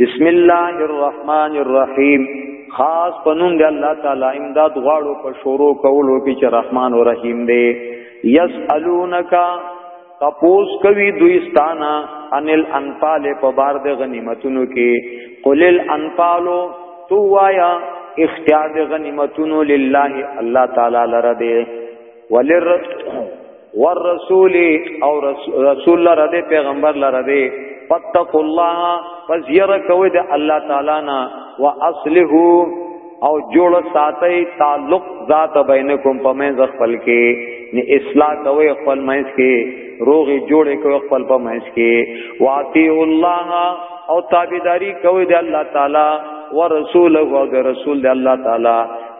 بسم الله الرحمن الرحیم خاص پنوم دی الله تعالی امداد غواړو په شورو کولو کې چې رحمان او رحیم دی یسالونک تپوس کوي دوی ستانا انل انفال په بار د غنیمتونو کې قلل انفالو تو وایا اختیار د غنیمتونو لله الله تعالی لره دی ولر والرسول او رسول لره دی پیغمبر لره دی فتق الله پس یره کوي د الله تعالی نه واصله او جوړ ساتي تعلق ذات بینکم په منځ خپل کې نه اصلاح کوي خپل منځ کې روغي جوړ کوي خپل په منځ کې واتی الله او تابعداري کوي د الله تعالی ورسوله او د رسول د الله تعالی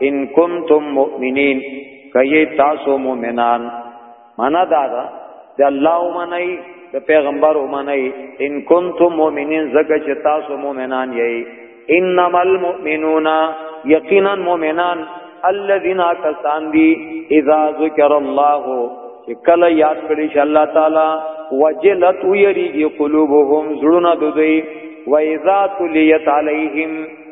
ان کنتم مؤمنین کئی تاسو مومنان مانا دادا د الله ومنئ د پیغمبر ومنئ ان کنتم مؤمنین زکه چې تاسو مؤمنان یئ انما المؤمنون یقینا مؤمنان الذين کسان دي اذا ذکر الله چې کله یاد کړي چې الله تعالی وجلت ويريږي قلوبهم زړونه دوی واذا تليت عليهم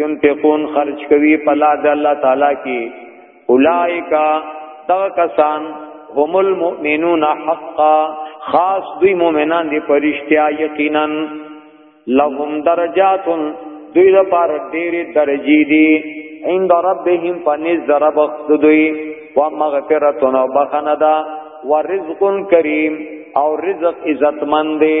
ينفقون خرج کوي په لار د الله تعالی کې اولائکا دا کسان هم المؤمنون حقا خاص دوی مؤمنان دي پرشتیا یقینا لهم درجات دوی د پار ډېری درجی دي عند ربهم پنځ ضرب دوی و مغفرتون او بخندا و رزق کریم او رزق عزتمند دی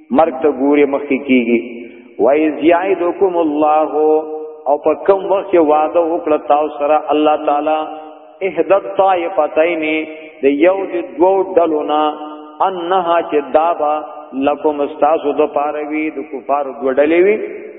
مرګ ته ګوري مخ کې کیږي وای زیادکم الله او په کوم وخت وعده وکړه تاسو سره الله تعالی احدت طائفتین د یو د دوو ډلونا انها چې دابا لکم استاسو د پاروي د کفار دوډلې وي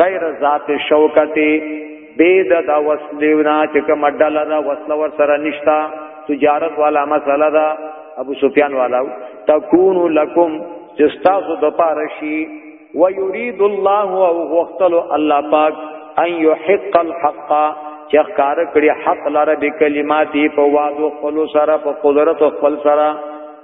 غیر ذات شوکته بيد دا وسلونا چې کوم ډله دا وسله ور سره نشتا تجارت والا مسله دا ابو سفیان والا تکون لکم جستاسو د پارشی و یرید الله او غختل الله پاک ان یحق الحق چې ښکار کړي حق لره به کلماتي په وادو خپل سره په قدرت خپل سره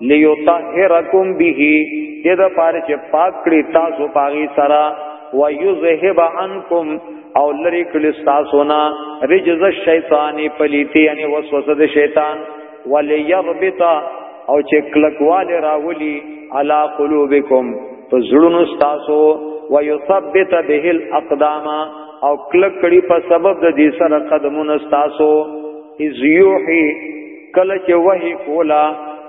ليطهركم به دې د پاره چې پاک کړی تاسو پاغي سرا ويذهب عنكم او لری کړی تاسو نه رجز الشیطان پلیتی یعنی وسوسه د شیطان وليربط او چې کلکوال راولي علا قلوبکم په زړونو تاسو ويثبت به الاقدام او کلک کړي په سبب د دې سره قدمونه تاسو از یوحي کله چې وحی کولا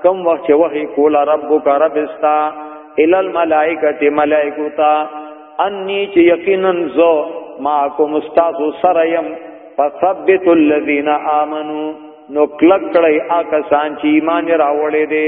کم وخت چې وحی کولا ربک رب استا ال الملائکه ملائکه تا انی چې یقینا زو ماکم استاد سریم فثبت الذین آمنو نو کلک کړی آکسان چې ایمان راوړې دي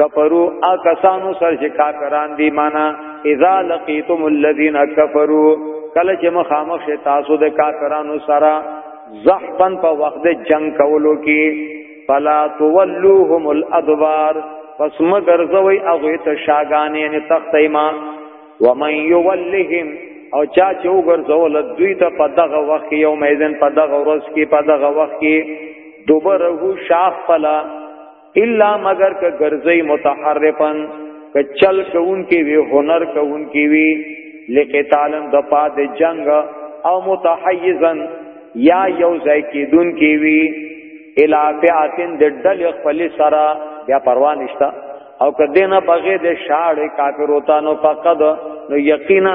کفرو اکسانو سر چې کافران دي معنا اذا لقيتم الذين كفروا کله چې مخامخ شي تاسو د کافرانو سره زحفن په وخت د جنگ کولو کې فلا تولوهم الادبار پس مگر زوی هغه ته شاګانې یعنی تختې ما ومن يولهم او چا چې وګرځول دوی ته په دغه وخت یو میدان په دغه ورځ کې په دغه وخت کې دوبره شاخ پلا الا مگر که ګرځي متحرفن که چل کون کی وی هنر کون کی وی لقتالن د پاد جنگ او متحیزن یا یو ځای کیدون کی وی الا فئاتن د ډل خپل سره بیا پروا نشتا او کدی نه بغیر د شاړې کافر وتا نو فقد نو یقینا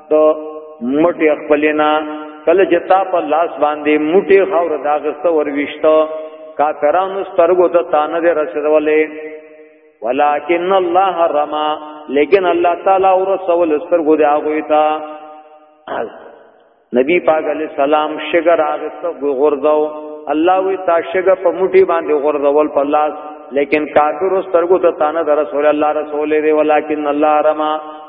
ته مټي خپلنا کله چې تا په لاس باندې مټي خور داغسته ورويشتو کافرانو سترګو ته تانه دې رسېدولې ولکن الله رما لیکن الله تعالی او رسول سترګو دې هغه تا نبی پاک علی سلام شګر هغه غرداو الله وی تا شګه په مټي باندې غردول په لاس لیکن کافر سترګو ته تانه در رسول الله رسول دې ولکن الله رما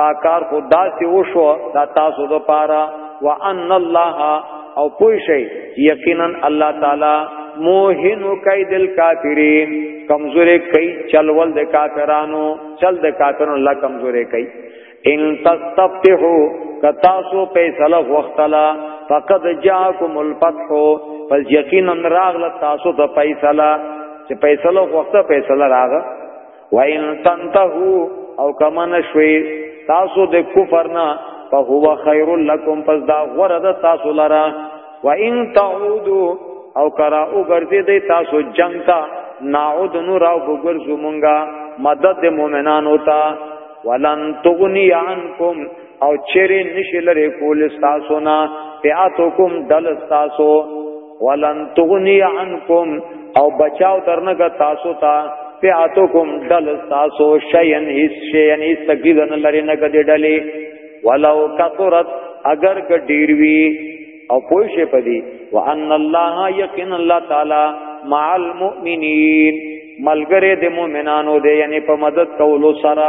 دا کار خو داسې وشو دا تاسو د پاره وان الله او پوه شئ یقینا الله تعالی موهن کید الکافرین کمزورې کوي چلول د کافرانو چل د کافرانو الله کمزورې کوي ان تستفتحو کتاسو پیسل وختلا فقد جاءکم الفتح پس یقینا راغله تاسو د پیسلا چې پیسل وخته پیسل راغله وان تنتهو او کما نشوي تاسو د کفر نه فهو خير لكم پس دا غره د تاسو لرا وان تعودوا او کرا او ګرځي د تاسو جنگ تا نعود نو راو بګرځو مونږه مدد د مؤمنانو ته ولن تغنی عنکم او چیرې نشي لري کول تاسو نه فئاتکم دل تاسو ولن تغنی عنکم او بچاو درنګ تاسو ته فئاتکم دل تاسو شین هیڅ شین هیڅ تکلیدن لري نه کدي ډلې ولو کثرت اگر ک ډیر وی او پوه شي پدی وان الله یقین الله تعالی مع المؤمنین ملګری د مؤمنانو دی یعنی په مدد کولو سره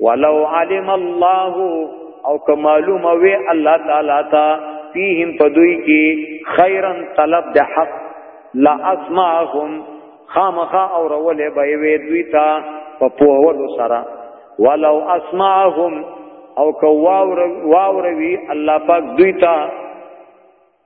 ولو علم الله او که معلوم وي الله تعالی تا فيهم پدوي کې خيرا طلب د حق لا اسمعهم خامخا او روله به وي دوی تا په پوهولو سره ولو اسمعهم او که واوروي الله پاک دوی تا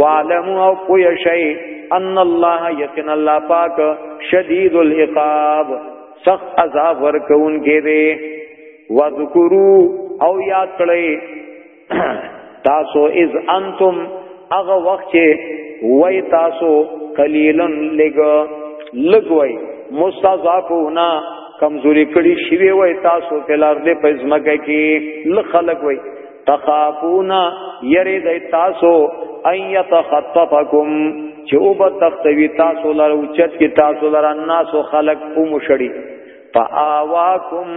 وعلم او پوی شي ان الله یقین الله پاک شدید العقاب سخت عذاب ورکون کې دی وذکرو او یاد کړئ تاسو اذ انتم هغه وخت چې وای تاسو قلیلن لګ لګ وای مستضعفونا کمزوري کړي شوی وای تاسو په لار دې په ځمکه کې لخلق وای تخافونا یری د تاسو ایت خطفکم چې او به تختوی تاسو لره او چت کې تاسو لره الناس خلق او مشړي فآواکم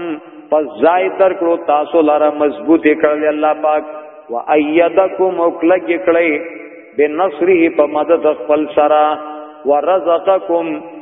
پس ځای تر کړو تاسو لره مضبوط کړل الله پاک و ایدکم اکلګ کړی بنصره په مدد خپل سره ورزقکم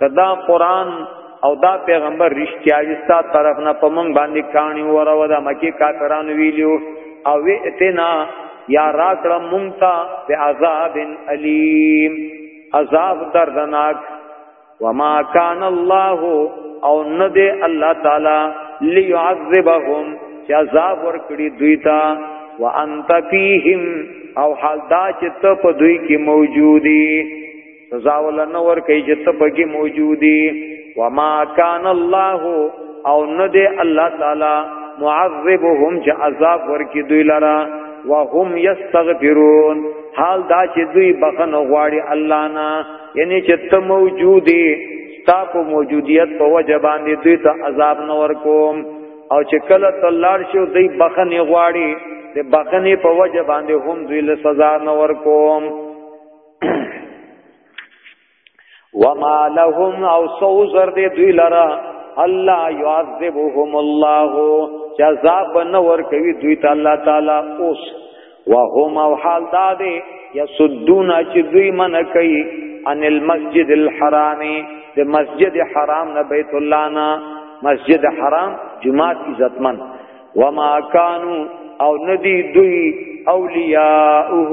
کدا قران او دا پیغمبر رښتیا وستا طرف نه پمنګ باندې کانی ورو دا مکی کافران ویلو او اتنا یا راکړه مونتا به عذاب الیم عذاب دردناک وما کان الله او ند الله تعالی ليعذبهم چې عذاب ورکړي دوی ته وانت فیهم او حال دا چې ته په دوی کې موجودی زاول نه ور کوي چې ته پکې موجودي وما کان الله او نه دی الله تعالی معذبهم چې عذاب ورکی دوی لرا وهم یستغفرون حال دا چې دوی بخنه غواړي الله نه یعنی چې ته موجودي تا په موجودیت په وجه باندې دوی ته عذاب نه ورکوم او چې کله تلار شو دوی بخنه غواړي د بخنه په وجه باندې هم دوی له سزا نه ورکوم وما لهم او سو زر دې دوی لرا الله يعذبهم الله جزاب نور کوي دوی ته الله تعالی اوس وهم او حال دادې يسدون چې دوی من کوي ان المسجد الحرام د مسجد حرام نه بیت الله نه مسجد حرام جمعات عزتمن وما كانوا او ندی دوی اولیاءه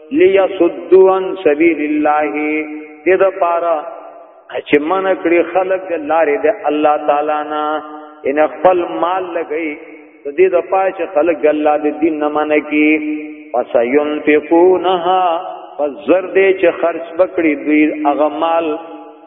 ليصدوا عن سبيل الله دې د پاره چې من کړی خلق د لارې د الله تعالی نه ان خپل مال لګي د دې د پاره چې خلق د الله د دین نه من کی فسينفقونها فزر دې چې خرج بکړي دوی هغه مال